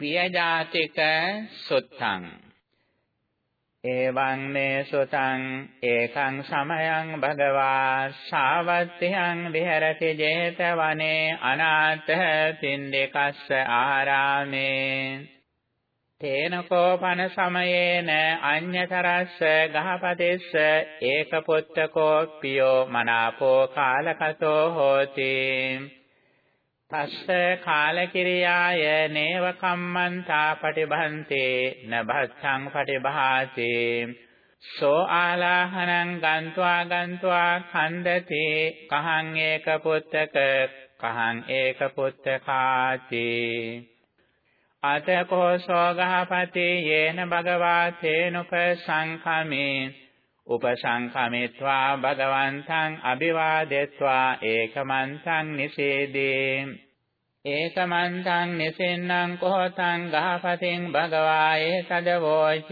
පියජාතික සුත්තං. එවං මේ සුතං ඒකං සමයං භගවා සාවත්තියං විහෙරති 제තවනේ අනාථ තින්දකස්ස ආරාමේ. තේන කෝපන සමයේන අඤ්‍යතරස්ස ගහපතිස්ස ඒකපුත්තකෝ පියෝ මනාපෝ කාලකතෝ හෝති. තස්ස කාලකිරියාය නේව කම්මන්තා පටිභන්තේ නභස්සං පටිභාති සෝ ආලාහනං ගන්්වා ගන්්වා ඛණ්ඩති කහං ඒක පුත්තක කහං ඒක පුත්තකාති අතකෝ සෝගහපති යේන භගවා තේනුප සංඛමේ උපසංඛමිත්වා භගවන්තං අභිවාදෙත්වා ඒකමන්තං නිසේදී ඒකමන්තං නිසින්නම් කොහොතං ගහපතින් භගවායේ තදවෝච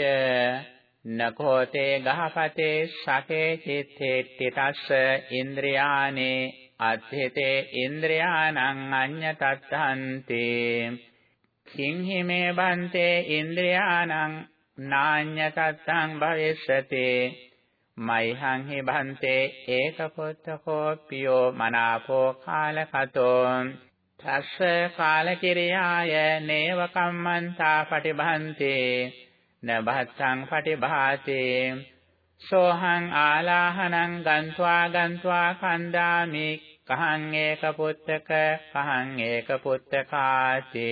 නකෝතේ ගහපතේ සකේ චිත්තේ තිතස්ස ඉන්ද්‍රියානේ අත්ථිතේ ඉන්ද්‍රියානං අඤ්ඤතත්තන්ති කිංහි මේ බන්තේ ඉන්ද්‍රියානං නාඤ්ඤතත්තං භවිස්සති මයිහං හි භන්තේ ඒකපොත්තකෝ පියෝ මනාපෝ කාලකතෝ. තස්ස කාලකිරියාය නේව කම්මන්තා පටිභන්තේ නබත්තං පටිභාතේ සෝහං ආලාහනං ගන්්වා ගන්්වා කන්දාමි. කහං ඒකපොත්තක කහං ඒකපොත්තකාතේ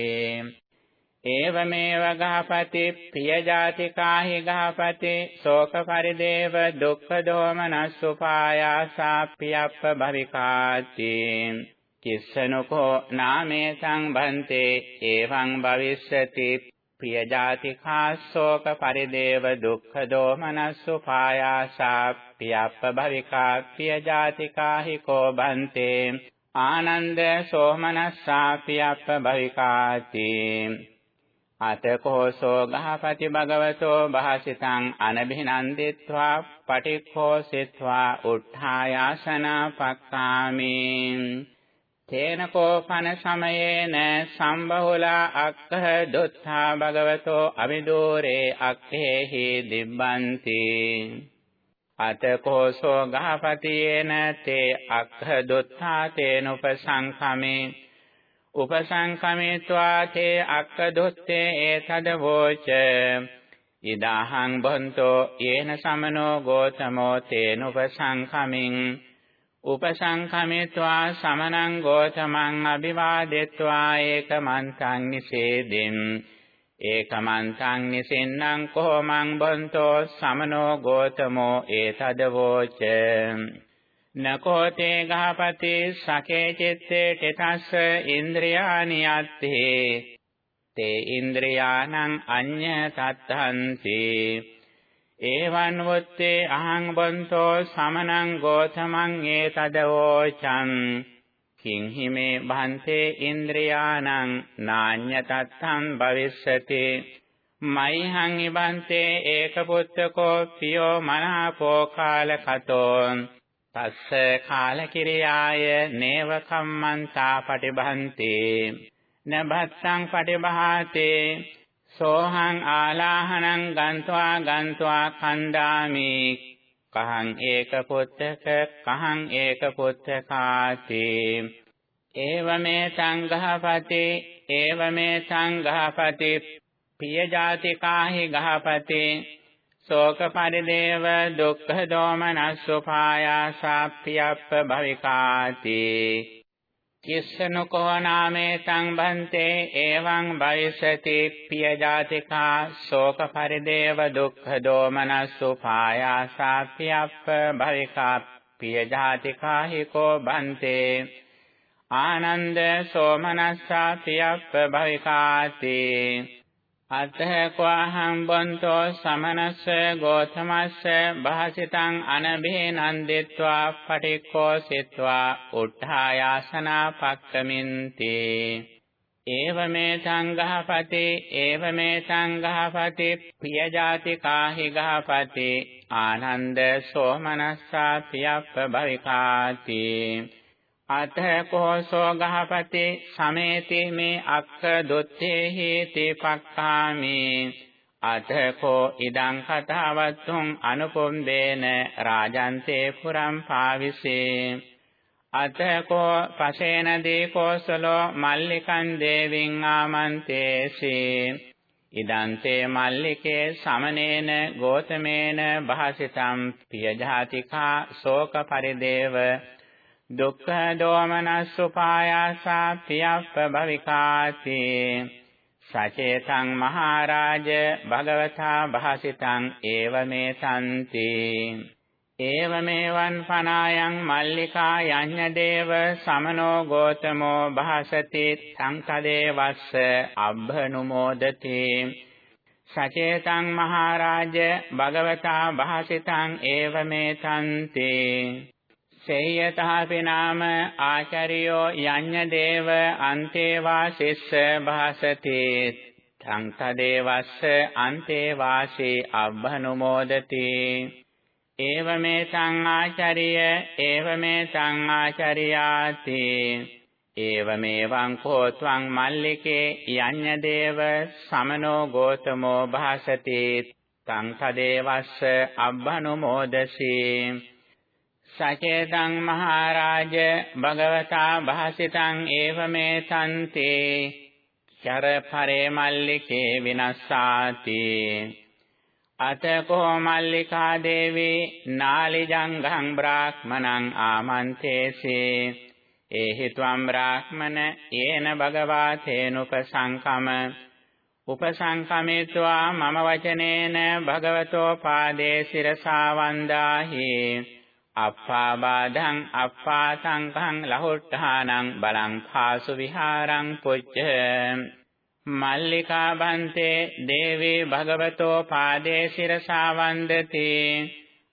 ඒවමේව ගහපති ප්‍රියජාතිකාහි ගහපති ශෝක පරිදේව දුක්ඛ දෝමනස්සුපායාසාප්පියප්ප භවිකාති කිස්සනුකෝ නාමේ සංබන්තේ එවං භවිස්සති ප්‍රියජාතිකා ශෝක පරිදේව දුක්ඛ දෝමනස්සුපායාසාප්පියප්ප භවිකා ප්‍රියජාතිකාහි කෝ බන්තේ ආනන්ද සෝමනස්සාපියප්ප භවිකාති අතකෝසෝ ගහපති භගවතෝ භාසිතං අනබිනන්දිත්වා පටික්ඛෝසිත්වා උත්ථායාසනා පක්ඛාමි තේන කෝපන සමයේන සම්බහුලා අක්ඛ දුත්ථා භගවතෝ අවිදෝරේ අක්ඛේහි දිබ්බන්ති. අතකෝසෝ ගහපතියේන තේ අක්ඛ දුත්ථා තේනුපසංඛමේ උපසංකමේत्वा තේ අක්කදොත්තේ ඒතද වෝච ඉදාහං බොන්තෝ යේන සමනෝ ගෝතමෝ තේන උපසංකමින් උපසංකමේत्वा සමනං ගෝතමං අභිවාදෙत्वा ඒකමන්තං නිසේදෙන් ඒකමන්තං නිසෙන්නං කොහොමං බොන්තෝ සමනෝ ගෝතමෝ ඒතද වෝච නකෝතේ ගහපති සකේ චිත්තේ තෙතස්ස ඉන්ද්‍රියානි යත්තේ තේ ඉන්ද්‍රියානං අඤ්ඤ තත්හන්ති ඒවං වොත්තේ අහං බන්තෝ සමනං ගෝතමං ඒතදවෝචං. කිං හිමේ භන්තේ ඉන්ද්‍රියානං නාඤ්ඤ තත්තං භවිස්සති. මයිහං ඉබන්තේ ඒකපුත්තකෝ පියෝ මනාපෝ කාලකතෝ. තස්ස කාලකිරියාය නේව කම්මන්තා පටිභන්තේ. නබත්තං පටිභාතේ. සෝහං ආලාහනං ගන්්වා ගන්්වා කණ්ඩාමි. කහං ඒක පුත්තක කහං ඒක පුත්තකාති. ඒවමේ සංඝහපති ඒවමේ සංඝහපති. පිය ජාතිකාහි ගහපති. ශෝක පරිදේව දුක්ඛ දෝමනස්සුපායාසාප්පියප්ප භවිකාති කිස්සනුකෝ නාමේ සංබන්තේ එවං භවිසති පිය ජාතිකා ශෝක පරිදේව දුක්ඛ දෝමනස්සුපායාසාප්පියප්ප භවිකා පිය ජාතිකා හිකෝ බන්තේ ආනන්ද සෝමනස්සාපියප්ප භවිකාති අත්තකවහං බොන්තෝ සමනස්ස ගෝතමස්ස භාසිතං අනබේනන්දිත්වා පටික්ඛෝ සිත්වා උත්ථායාසනා පක්කමින්ති. ඒවමේ සංඝහපති ඒවමේ සංඝහපති පියජාතිකාහි ගහපති ආනන්ද සෝමනස්සා පියප්ප භවිකාති. අත කෝසෝ ගහපති සමේති මේ අක්ක දොත්තේ හේති පක්ඛාමේ. අතකෝ ඉදං කතාවත්තුං අනුපොම්බේන රාජන්තේ පුරම් පාවිසේ. අතකෝ පසේන දීකෝසලෝ මල්ලිකං දේවින් ආමන්තේසි. ඉදන්තේ මල්ලිකේ සමනේන ගෝතමේන භාසිතම් පියජාතිකා ශෝක පරිදේව දුක්ඛ දෝමනස්සුපායාසා පියප්ප භවිකාති। සචේතං මහරජ භගවතා භාසිතං ඒවමේ සම්ති। ඒවමේවං පනායන් මල්ලිකා යඤ්ඤ දේව සමනෝ ගෝතමෝ භාසති සංකදේ වස්ස අබ්බනුමෝදති। සචේතං මහරජ භගවතා භාසිතං ඒවමේ තන්ති සේයතාපි නාම ආචාර්යෝ යඤ්ඤ දේව අන්තේවා සිස්ස භාසති. සංතදේවස්ස අන්තේවාසී අබ්බනුමෝදති. ඒවමේ සංආචාර්ය ඒවමේ සංආචාර්යාති ඒවමේවං කෝ ත්වං මල්ලිකේ යඤ්ඤ දේව සමනෝ ගෝතමෝ භාසති. සංතදේවස්ස අබ්බනුමෝදසී. සචේතං මහරජ භගවතා භාසිතං ඒවමේ තන්තේ. චර පරේ මල්ලිකේ විනස්සාති. අතකෝ මල්ලිකා දේවී නාලිජංගං බ්‍රාහ්මණං ආමන්තේසේ. ඒහි ත්වම් බ්‍රාහ්මන යේන භගවා තේනුපසංකම උපසංකමේत्वा මම වචනේන භගවතෝ පාදේ සිරසා වන්දාහි. අප්පාබාධං අප්පාසංඛං ලහොට්ඨානං බලං පාසු විහාරං පුච්ච. මල්ලිකා බන්තේ දේවී භගවතෝ පාදේ සිරසා වන්දති.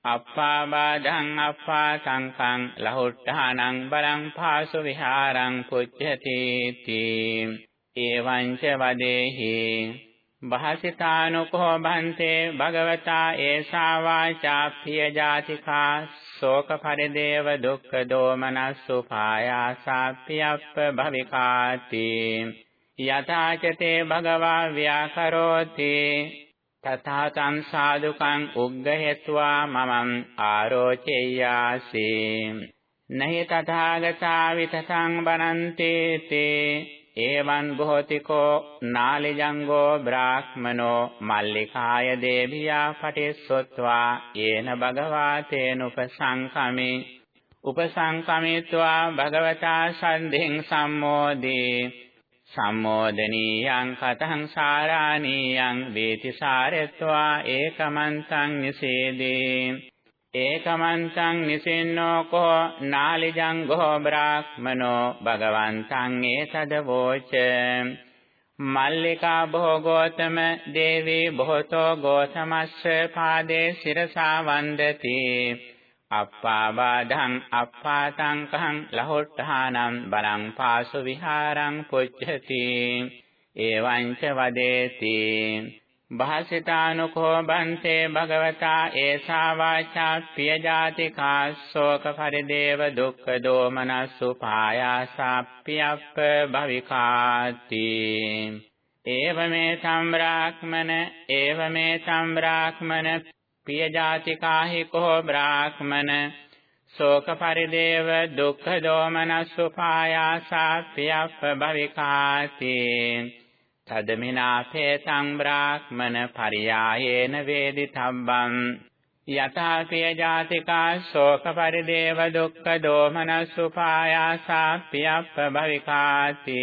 අප්පාබාධං අප්පාසංඛං ලහොට්ඨානං බලං පාසු විහාරං පුච්චති. තී. එවං ච වදේහි. භාසිතානුකෝ බන්තේ භගවතා ඒසා වාචා ප්‍රිය ජාතිකා ශෝක පරිදේව දුක්ඛ දෝමනස්සුපායාසාප්පියප්ප භවිකාති. යථාචතේ භගවා ව්‍යාකරෝති. තථා තං සාදුකං උග්ගහෙත්වා මමං ආරෝචෙය්‍යාසි නහි තථාගතා විතසං බනන්තේ තේ එවං භෝතිකෝ නාලිජංගෝ බ්‍රාහ්මනෝ මල්ලිකාය දේවියා පටිස්සොත්වා යේන භගවා තේනුපසංකමේ උපසංකමිත්වා භගවතා සන්ධින් සම්මෝදී. සම්මෝදනීයං කතං සාරාණීයං වේති සාරත්වා ඒකමන්තං නිසේදී. ඒකමන්තං නිසින්නෝ කෝ නාලිජං ගෝ බ්‍රාහ්මනෝ භගවන්තං ඒතදවෝච මල්ලිකා භෝගෝතම දේවී බොහෝතෝ ගෝතමස්ස පාදේ සිරසා වන්දති. අප්පාබාධං අප්පාතං කහං ලහොට්ඨානම් බලං පාසු විහාරං පුච්ඡති. එවං ච වදේති. භාසිතානුකෝ බන්තේ භගවතා ඒසා වාචා පිය ජාතිකා ශෝක පරිදේව දුක්ඛ දෝමනස්සුපායාසාප්පියප්ප භවිකාති ඒවමේ සම්බ්‍රාහ්මන ඒවමේ සම්බ්‍රාහ්මන පිය ජාතිකාහි කෝ බ්‍රාහ්මන ශෝක පරිදේව දුක්ඛ දෝමනස්සුපායාසාප්පියප්ප භවිකාති තදමිනාපේ සංබ්‍රාහ්මන පරියායේන වේදිතබ්බං යථාපිය ජාතිකා ශෝක පරිදේව දුක්ඛ දෝමනසුපායාසා පියප්ප භවිකාති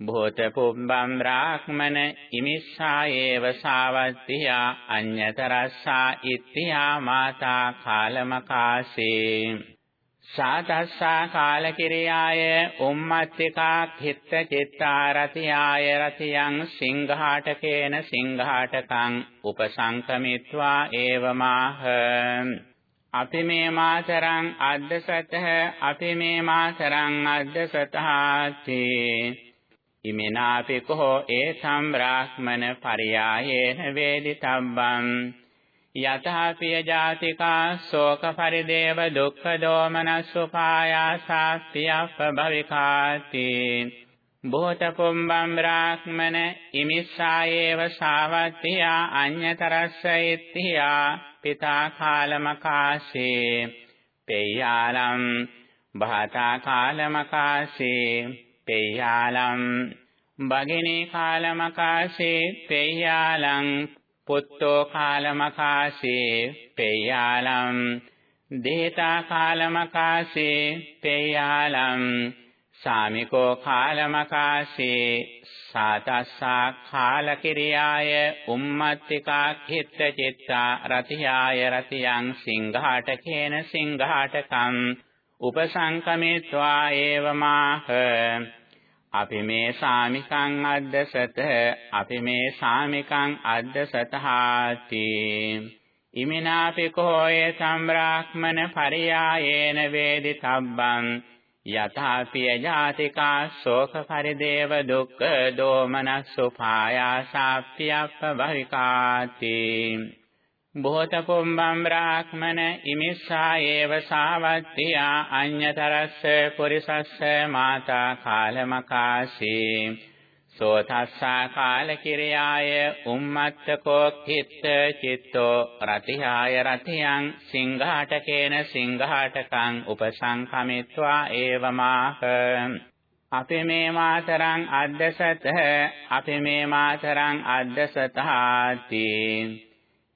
භූත පුබ්බම් බ්‍රාහ්මන ඉමිස්සා ඒව සාවත්තියා අඤ්‍යතරස්සා ඉත්‍ත්‍යා මාතා කාලමකාසේ සාතස්සා කාලකිරියාය උම්මත්තිකා කිත්ත චිත්තාරතියාය රතියං සිංහාටකේන සිංහාටකං උපසංකමිත්වා ඒවමාහ. අපි මේ මාතරං අද්දසතහ අපි මේ මාතරං අද්දසතහාති. ඉමිනාපි කෝ ඒ සම්බ්‍රාහ්මන පරියායේන වේදිතබ්බං. යතහපිය ජාතිකා ශෝක පරිදේව දුක්ඛ දෝමනස්සුපායාසා පියප්ප භවිකාති. බෝත පුම්බම් බ්‍රාහ්මන ඉමිස්සායේව සාවත්තියා අඤ්‍යතරස්ස ඉත්තියා පිතා කාලමකාසේ පෙය්‍යාලම් භාතා කාලමකාසේ පෙය්‍යාලම් භගිනී කාලමකාසේ පෙය්‍යාලං පුත්තෝ කාලමකාසේ පෙය්‍යාලම් දේතා කාලමකාසේ පෙය්‍යාලම් සාමිකෝ කාලමකාසේ සාතස්සා කාලකිරියාය උම්මත්තිකා කිත්ත චිත්තා රතියාය රතියං සිංහාටකේන සිංහාටකම් උපසංකමිත්වා ඒවමාහ. අපි මේ සාමිකං අද්දසත අපි මේ සාමිකං අද්දසතහාති. ඉමිනාපි කෝය සම්බ්‍රාහ්මන පරියායේන වේදිතබ්බං යථාපිය ජාතිකා ශෝක පරිදේව දුක්ඛ දෝමනස්සුපායාසාප්පියප්ප භවිකාති. බොහෝත පුම්බම් බ්‍රාහ්මන ඉමිස්සා ඒව සාවත්තියා අඤ්‍යතරස්ස පුරිසස්ස මාතා කාලමකාසී සෝතස්සා කාලකිරියාය උම්මත්තකෝ කිත්ත චිත්තෝ රතිහාය රතියං සිංහාටකේන සිංහාටකං උපසංඛමිත්වා ඒවමාහ අපි මේ මාතරං අද්දසත අපි මේ මාතරං අද්දසතාති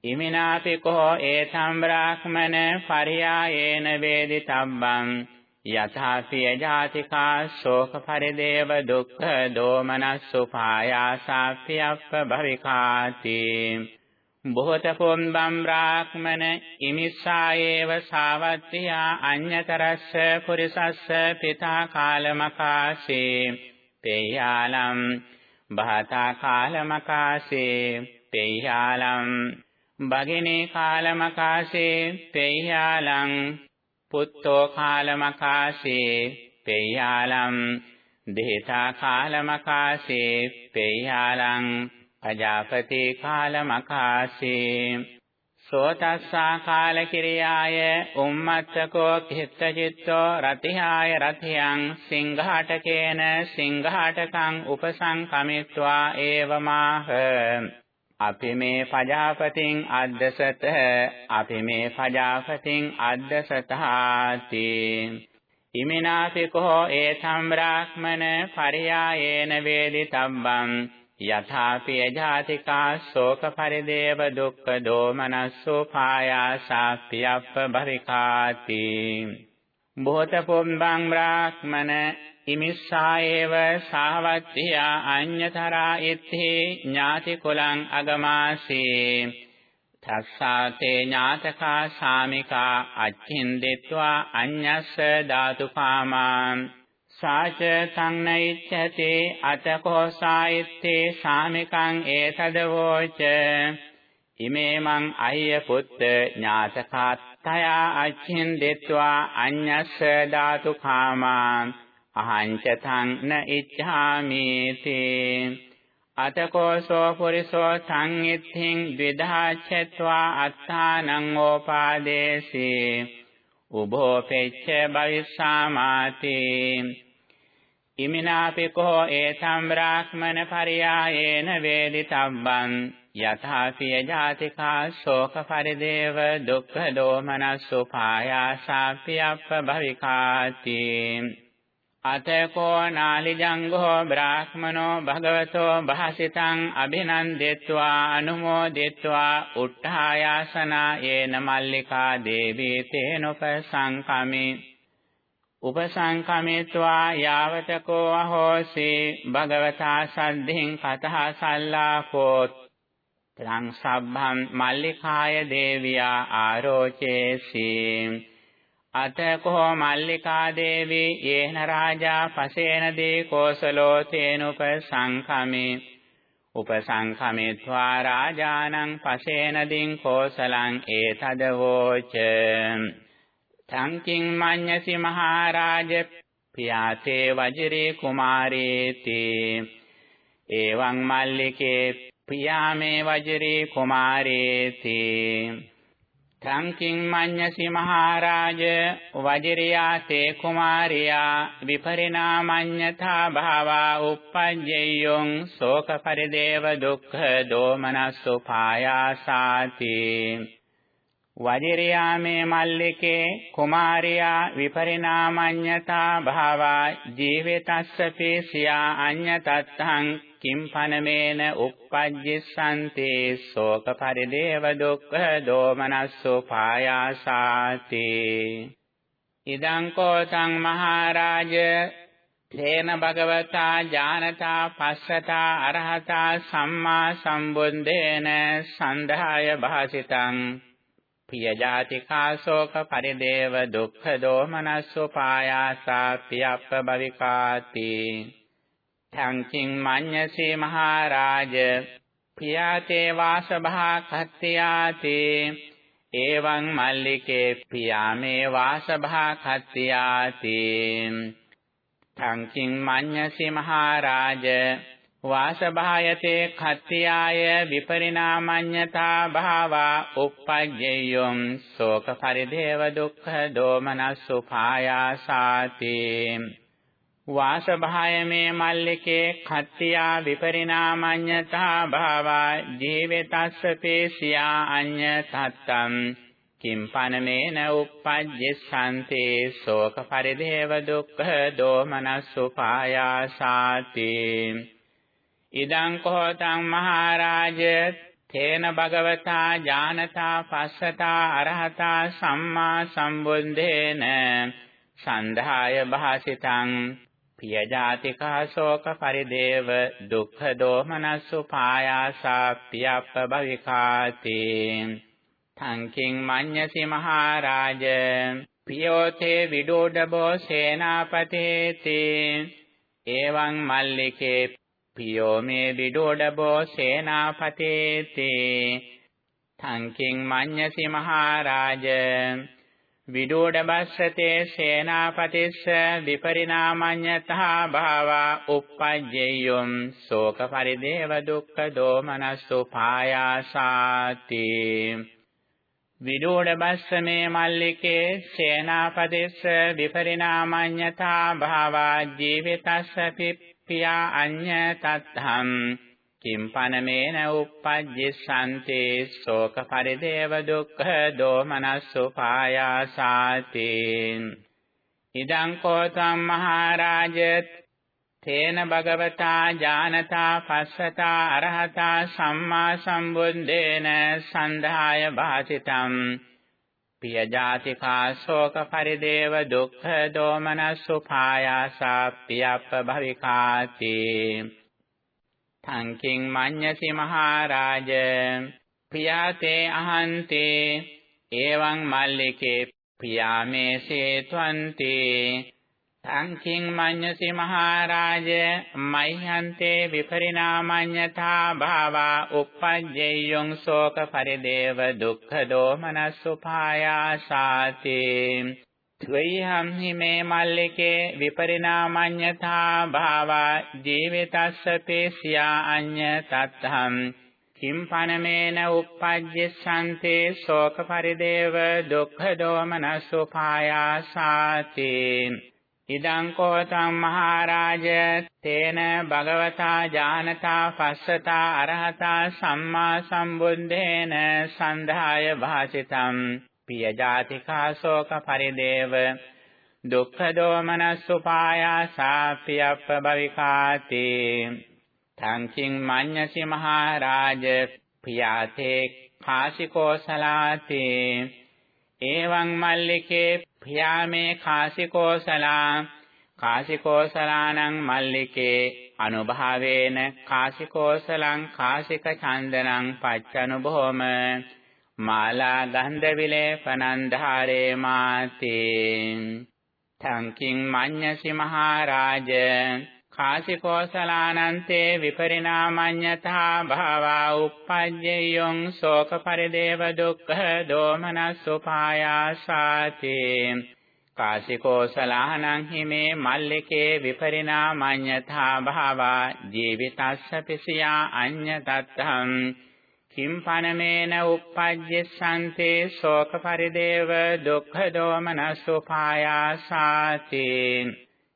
ඉමිනාපි කෝ ඒතම් බ්‍රාහ්මන පරියායේන වේදිතබ්බං යථාපිය ජාතිකා ශෝක පරිදේව දුක්ඛ දෝමනස්සුපායාසාප්පියප්ප භවිකාති. බොහෝත පොම්බම් බ්‍රාහ්මන ඉමිස්සායේව සාවත්තියා අඤ්‍යතරස්ස පුරිසස්ස පිතා කාලමකාසේ පේයාලම් බහතා කාලමකාසේ පේයාලම් භගිනේ කාලමකාසේ පේයාලං පුත්තෝ කාලමකාසේ පෙය්‍යාලම් දේතා කාලමකාසේ පෙය්‍යාලං අජාපති කාලමකාසේ සෝතස්සා කාලකිරියාය උම්මත්තකෝ කිත්තචිත්තෝ රතිහාය රතියං සිංහාටකේන සිංහාටකං උපසංකමිත්වා ඒවමාහ. අපි මේ පජාපතින් අද්දසත අපි මේ පජාපතින් අද්දසතාති. ඉමිනාසිකෝ ඒ සම්බ්‍රාහ්මන පරියායේන වේදිතබ්බං යථාපිය ජාතිකා ශෝක පරිදේව දුක්ඛ දෝමනස්සෝ පායාසාප්පියප්ප භවිකාති. බෝත පොම්බං බ්‍රාහ්මන ඉමිස්සායේව සාවත්තියා අඤ්‍යතරා ඉත්ථි ඥාති කුලං අගමාසේ. තස්සාතේ ඥාතකා සාමිකා අච්චින්දෙත්වා අඤ්ඤස්ස ධාතුකාමාන් සාච සංනයිච්ඡති අතකෝ සායිත්තේ සාමිකං ඒතදවෝච ඉමේමං අය්‍ය පුත්ත ඥාතකාත්තයා අච්චින්දෙත්වා අඤ්ඤස්ස ධාතුකාමාන් අහංචතං න ඉච්ඡාමි අතකෝසෝ පුරිසෝ සංඉත්ථින් ද්විධාච්ඡත්වා අත්තානං ඕපාදේසී। උභෝ පෙච්ච භවිස්සාමාති। ඉමිනාපිකෝ ඒතම් බ්‍රාහ්මන පරියායේන වේදිතබ්බං। යථාපිය ජාතිකා ශෝක පරිදේව දුක්ඛ දෝමනස්සුපායාසාප්පියප්ප භවිකාති। අතකෝ නාලිජංගෝ බ්‍රාහ්මනෝ භගවතෝ භාසිතං අභිනන්දෙත්වා අනුමෝදෙත්වා උට්ඨායාසනා යේන මල්ලිකා දේවී තේනොපසංකමේ. උපසංකමේत्वा යාවතකෝ අහෝසි භගවතා සද්ධින් කතහ සල්ලාකෝ තං සබ්බම් මල්ලිකාය දේවියා ආරෝචේසී. අතකෝ මල්ලිකා දේවී යේන රාජා පසේන දේ කෝසලෝ තේනුප සංඛමේ උපසංඛමේत्वा රාජානං පසේන දින් කෝසලං ඒතදවෝච තංකින් මඤ්ඤසි මහරජ පියාතේ වජිරේ කුමාරේති. එවං මල්ලිකේ පියාමේ වජිරේ කුමාරේති. තංකින් මඤ්ඤසි මහරජ වජිරියා තේ කුමාරියා විපරිණාමඤ්ඤතා භාවා uppajjeyyon ශෝක පරිදේව දුක්ඛ දෝමනස්සු පායාසාති. වජිරියා මේ මල්ලිකේ කුමාරියා විපරිණාමඤ්ඤතා භාවා ජීවිතස්ස පේසියා අඤ්ඤතත්තං කිම්පනමේන uppajjissante ශෝක පරිදේව දුක්ඛ දෝමනස්සෝ පායාසාති ඉදං කෝතං මහරජ තේන භගවතා ඥානතා පස්සතා අරහතා සම්මා සම්බුද්දේන සන්ධාය භාසිතං පිය ජාතිකා ශෝක පරිදේව දුක්ඛ දෝමනස්සෝ පායාසා පියප්ප භවිකාති තංකින් මඤ්ඤසේ මහරජ පියාතේ වාසභා කත්තියාති එවං මල්ලිකේ පියාමේ වාසභා කත්තියාති තංකින් මඤ්ඤසේ මහරජ වාසභායතේ කත්තියාය විපරිණාමඤ්ඤතා භාවා uppajjeyum ශෝක පරිදේව දුක්ඛ දෝමනස්සුපායාසාති වාසභායමේ මල්ලිකේ කත්තියා විපරිණාමඤ්ඤතා භාවා ජීවිතස්ස පේසියා අඤ්ඤ තත්තම් කිම්පනමේන uppajjissante ශෝක පරිදේව දුක්ඛ දෝමනස්සුපායාසාති. ඉදං කෝතං මහරජ තේන භගවතා ඥානතා පස්සතා අරහතා සම්මා සම්බුද්දේන සන්ධාය භාසිතං පිය ජාතිකා ශෝක පරිදේව දුක්ඛ දෝමනස්සු පායාසා පියප්ප භවිකාති තංකින් මඤ්ඤසි මහරජ. පියෝතේ විඩෝඩබෝ සේනාපතේති. එවං මල්ලිකේ පියෝ මේ විඩෝඩබෝ සේනාපතේති. තංකින් මඤ්ඤසි මහරජ. විඩෝඩබස්සතේ සේනාපතිස්ස විපරිණාමඤ්ඤතා භාවා uppajjeyum ශෝක පරිදේව දුක්ඛ දෝමනස්සු පායාසාති විඩෝඩබස්සමේ මල්ලිකේ සේනාපතිස්ස විපරිණාමඤ්ඤතා භාවා ජීවිතස්ස පිප්පියා අඤ්ඤ තත්හම් කිම්පනමේන uppajjissante ශෝක පරිදේව දුක්ඛ දෝමනස්සු පායාසාති ඉදං කෝතම් මහරජ තේන භගවතා ඥානතා පස්සතා අරහතා සම්මා සම්බුද්දේන සන්ධාය භාසිතම් පිය ජාතිකා ශෝක පරිදේව දුක්ඛ දෝමනස්සු පායාසා පියප්ප භවිකාති තංකින් මඤ්ඤසි මහරජ පියාතේ අහන්තේ එවං මල්ලිකේ පියාමේ සේත්වන්ති තංකින් මඤ්ඤසි මහරජ මයිහන්තේ විපරිණාමඤ්ඤතා භාවා uppajjeyung ශෝක පරිදේව දුක්ඛ දෝමනස්සුපායාසාති ත්වයිහම් හිමේ මල්ලිකේ විපරිණාමඤ්ඤතා භාවා ජීවිතස්ස පේසියා අඤ්ඤ තත්තම් කිම්පනමේන uppajjessante ශෝක පරිදේව දුක්ඛ දෝමනස්සුපායාසාති ඉදං කෝතං මහරජ තේන භගවතා ඥානතා පස්සතා අරහතා සම්මා සම්බුද්දේන සන්ධාය භාසිතම් පිය ජාතිකා ශෝක පරිදේව දුක්ඛ දෝමනස්සුපායාසා පියප්ප භවිකාති තංකින් මඤ්ඤසි මහරජ පියාතේ කාසිකෝසලාති එවං මල්ලිකේ පියාමේ කාසිකෝසලා කාසිකෝසලානං මල්ලිකේ අනුභාවේන කාසිකෝසලං කාසික චන්දනං පච්චනුභෝම මාලා ගන්ධ විලේපනං ධාරේ මාතේ තංකින් මඤ්ඤසි මහරජ කාසිකෝසලානන්තේ විපරිණාමඤ්ඤතා භාවා uppajjeyong ශෝක පරිදේව දුක්ඛ දෝමනස්සුපායාසාති කාසිකෝසලානං හිමේ මල්ලිකේ විපරිණාමඤ්ඤතා භාවා ජීවිතස්ස පිසියා අඤ්ඤ තත්තං කිම්පනමේන uppajjessante ශෝක පරිදේව දුක්ඛ දෝමනසුපායාසාති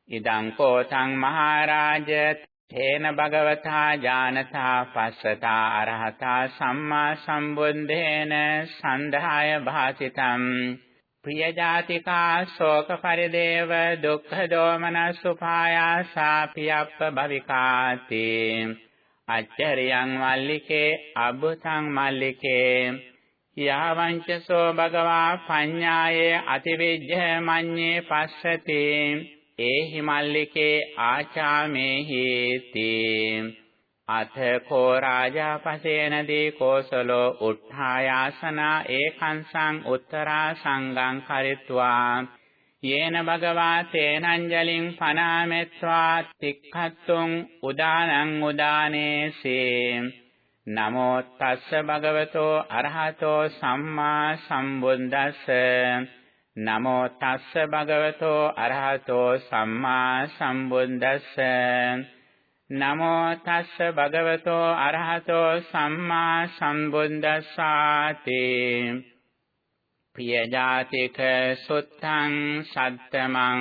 ඉදං කෝතං මහරජ තේන භගවතා ඥානතා පස්සතා අරහතා සම්මා සම්බුද්දේන සන්ධාය භාසිතම් ප්‍රිය ජාතිකා ශෝක පරිදේව දුක්ඛ දෝමනසුපායාසා පියප්ප භවිකාති. අච්චරියං මල්ලිකේ අබ්බුතං මල්ලිකේ. යාවංචසෝ භගවා පඤ්ඤායේ අතිවිජ්ජ මඤ්ඤේ පස්සති. ඒහි මල්ලිකේ ආචාමේහි තී. අත කෝ රාජා පසේනදී කෝසලෝ උත්ථායාසනා ඒකංසං උත්තරා සංගං කරිත්වා. යේන භගවා තේනංජලින් පනාමෙත්වා තික්ඛත්තුං උදානං උදානේසේ නමෝ තස්ස භගවතෝ අරහතෝ සම්මා සම්බුද්දස්ස නමෝ තස්ස භගවතෝ අරහතෝ සම්මා සම්බුද්දස්ස නමෝ තස්ස භගවතෝ අරහතෝ සම්මා සම්බුද්දස්සාති පිය ජාතික සුත්තං සත්තමං